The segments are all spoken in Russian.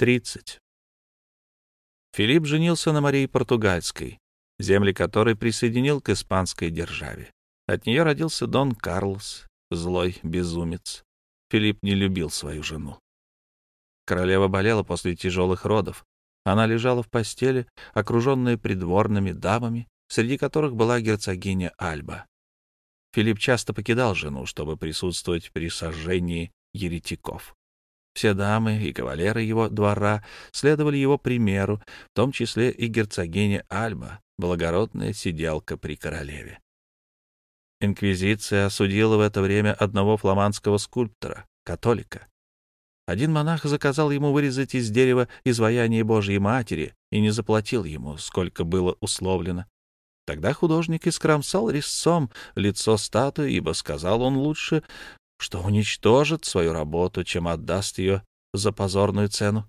30. Филипп женился на Марии Португальской, земли которой присоединил к испанской державе. От нее родился Дон Карлос, злой безумец. Филипп не любил свою жену. Королева болела после тяжелых родов. Она лежала в постели, окруженная придворными дамами, среди которых была герцогиня Альба. Филипп часто покидал жену, чтобы присутствовать при сожжении еретиков. Все дамы и кавалеры его двора следовали его примеру, в том числе и герцогиня Альба, благородная сиделка при королеве. Инквизиция осудила в это время одного фламандского скульптора, католика. Один монах заказал ему вырезать из дерева изваяние Божьей Матери и не заплатил ему, сколько было условлено. Тогда художник искромсал резцом лицо статуи, ибо сказал он лучше, что уничтожит свою работу, чем отдаст ее за позорную цену.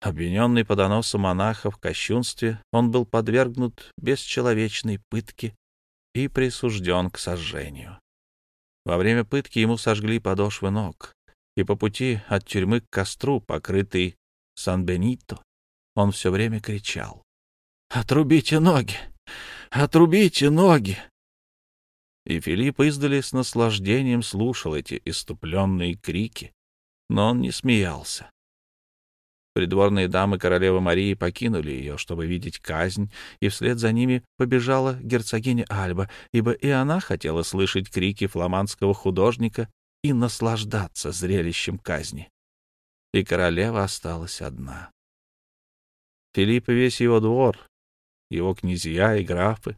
Обвиненный по доносу монаха в кощунстве, он был подвергнут бесчеловечной пытке и присужден к сожжению. Во время пытки ему сожгли подошвы ног, и по пути от тюрьмы к костру, покрытый Сан-Бенито, он все время кричал. «Отрубите ноги! Отрубите ноги!» И Филипп издали с наслаждением слушал эти иступленные крики, но он не смеялся. Придворные дамы королевы Марии покинули ее, чтобы видеть казнь, и вслед за ними побежала герцогиня Альба, ибо и она хотела слышать крики фламандского художника и наслаждаться зрелищем казни. И королева осталась одна. Филипп и весь его двор, его князья и графы,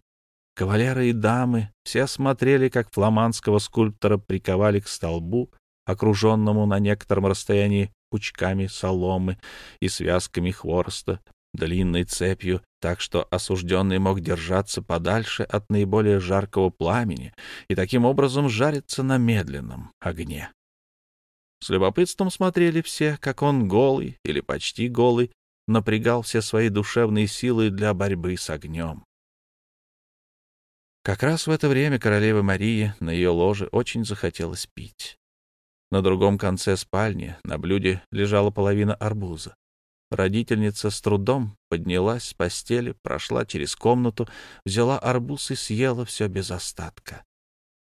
кавалеры и дамы, все смотрели, как фламандского скульптора приковали к столбу, окруженному на некотором расстоянии пучками соломы и связками хвороста, длинной цепью, так что осужденный мог держаться подальше от наиболее жаркого пламени и таким образом жариться на медленном огне. С любопытством смотрели все, как он голый или почти голый напрягал все свои душевные силы для борьбы с огнем. Как раз в это время королеве Марии на ее ложе очень захотелось пить. На другом конце спальни на блюде лежала половина арбуза. Родительница с трудом поднялась с постели, прошла через комнату, взяла арбуз и съела все без остатка.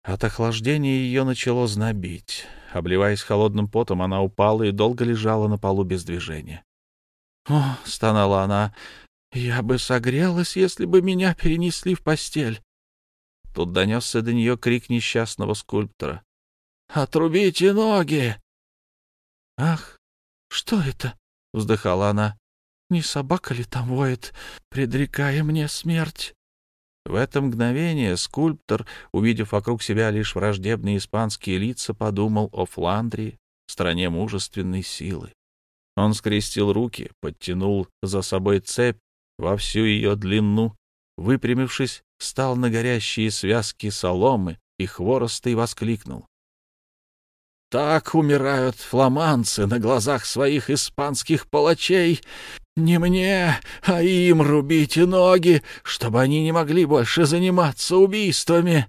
От охлаждения ее начало знобить. Обливаясь холодным потом, она упала и долго лежала на полу без движения. «О!» — стонала она. «Я бы согрелась, если бы меня перенесли в постель». Тут донесся до нее крик несчастного скульптора. Отрубите ноги!» «Ах, что это?» — вздыхала она. «Не собака ли там воет, предрекая мне смерть?» В это мгновение скульптор, увидев вокруг себя лишь враждебные испанские лица, подумал о Фландрии, стране мужественной силы. Он скрестил руки, подтянул за собой цепь во всю ее длину, выпрямившись, встал на горящие связки соломы и хвороста и воскликнул. Так умирают фламандцы на глазах своих испанских палачей. Не мне, а им рубите ноги, чтобы они не могли больше заниматься убийствами.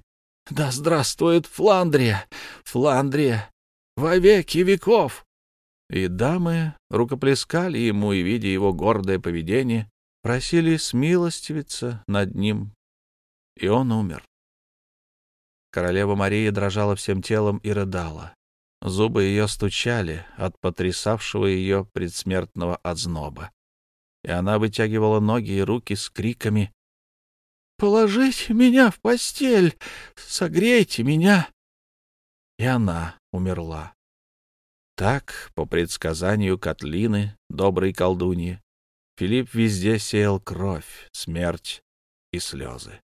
Да здравствует Фландрия, Фландрия, во веки веков!» И дамы рукоплескали ему и, видя его гордое поведение, просили смилостивиться над ним, и он умер. Королева Мария дрожала всем телом и рыдала. Зубы ее стучали от потрясавшего ее предсмертного озноба. И она вытягивала ноги и руки с криками «Положите меня в постель! Согрейте меня!» И она умерла. Так, по предсказанию Котлины, доброй колдуньи, Филипп везде сеял кровь, смерть и слезы.